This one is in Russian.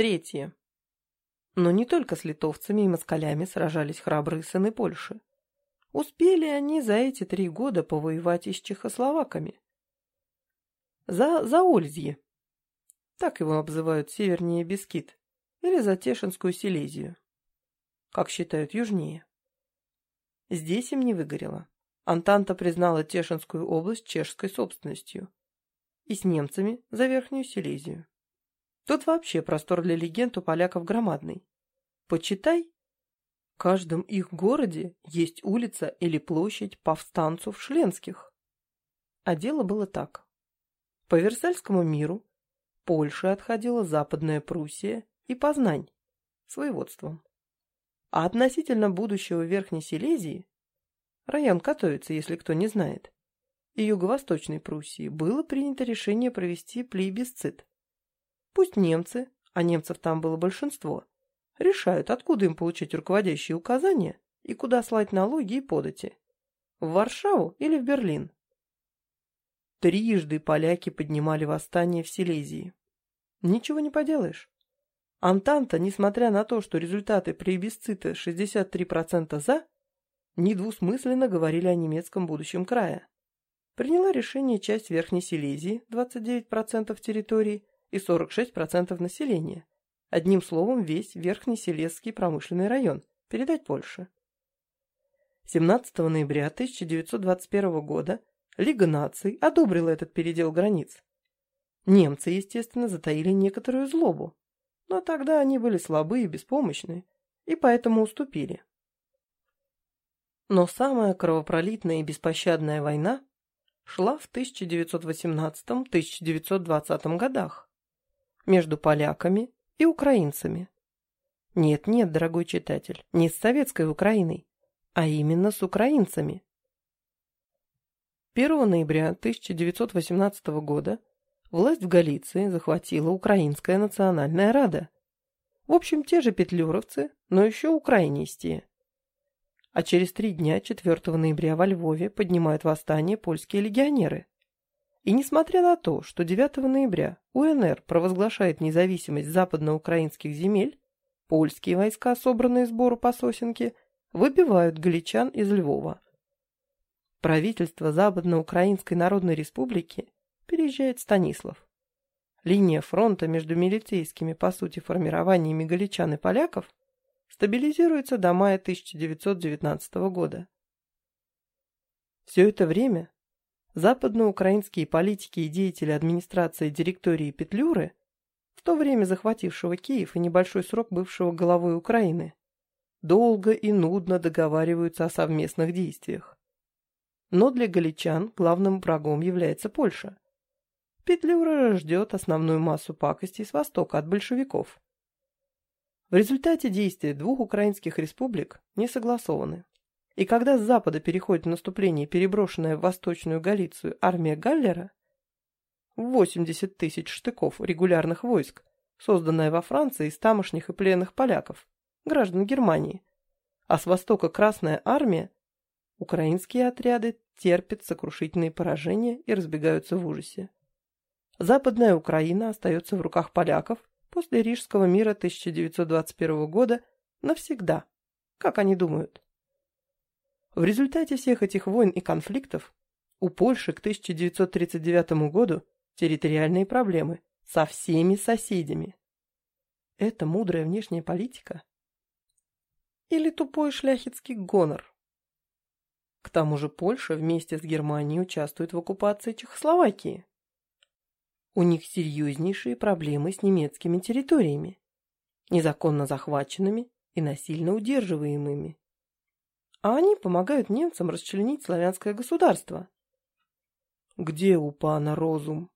Третье. Но не только с литовцами и москалями сражались храбрые сыны Польши. Успели они за эти три года повоевать и с чехословаками. За Заользье, так его обзывают севернее Бескид, или за Тешинскую Силезию, как считают южнее. Здесь им не выгорело. Антанта признала Тешинскую область чешской собственностью и с немцами за Верхнюю Силезию. Тут вообще простор для легенд у поляков громадный. Почитай, в каждом их городе есть улица или площадь повстанцев шленских. А дело было так. По Версальскому миру Польше отходила Западная Пруссия и Познань с воеводством. А относительно будущего Верхней Силезии, район Катовицы, если кто не знает, и Юго-Восточной Пруссии было принято решение провести плебисцит. Пусть немцы, а немцев там было большинство, решают, откуда им получить руководящие указания и куда слать налоги и подати. В Варшаву или в Берлин. Трижды поляки поднимали восстание в Силезии. Ничего не поделаешь. Антанта, несмотря на то, что результаты плебисцита 63% за, недвусмысленно говорили о немецком будущем края. Приняла решение часть Верхней Силезии, 29% территории и 46% населения, одним словом весь Верхний Силезский промышленный район, передать Польше. 17 ноября 1921 года Лига наций одобрила этот передел границ. Немцы, естественно, затаили некоторую злобу, но тогда они были слабы и беспомощны, и поэтому уступили. Но самая кровопролитная и беспощадная война шла в 1918-1920 годах между поляками и украинцами. Нет-нет, дорогой читатель, не с советской Украиной, а именно с украинцами. 1 ноября 1918 года власть в Галиции захватила Украинская национальная рада. В общем, те же петлюровцы, но еще украинистее. А через три дня, 4 ноября, во Львове поднимают восстание польские легионеры. И несмотря на то, что 9 ноября УНР провозглашает независимость западноукраинских земель, польские войска, собранные сбору по сосенке, выбивают галичан из Львова. Правительство Западноукраинской Народной Республики переезжает Станислав. Линия фронта между милицейскими, по сути, формированиями галичан и поляков стабилизируется до мая 1919 года. Все это время западноукраинские политики и деятели администрации директории Петлюры, в то время захватившего Киев и небольшой срок бывшего головой Украины, долго и нудно договариваются о совместных действиях. Но для галичан главным врагом является Польша. Петлюра ждет основную массу пакостей с востока от большевиков. В результате действия двух украинских республик не согласованы. И когда с запада переходит в наступление переброшенная в Восточную Галицию армия Галлера, 80 тысяч штыков регулярных войск, созданная во Франции из тамошних и пленных поляков, граждан Германии, а с востока Красная армия, украинские отряды терпят сокрушительные поражения и разбегаются в ужасе. Западная Украина остается в руках поляков после Рижского мира 1921 года навсегда, как они думают. В результате всех этих войн и конфликтов у Польши к 1939 году территориальные проблемы со всеми соседями. Это мудрая внешняя политика? Или тупой шляхетский гонор? К тому же Польша вместе с Германией участвует в оккупации Чехословакии. У них серьезнейшие проблемы с немецкими территориями, незаконно захваченными и насильно удерживаемыми. А они помогают немцам расчленить славянское государство. Где у пана розум?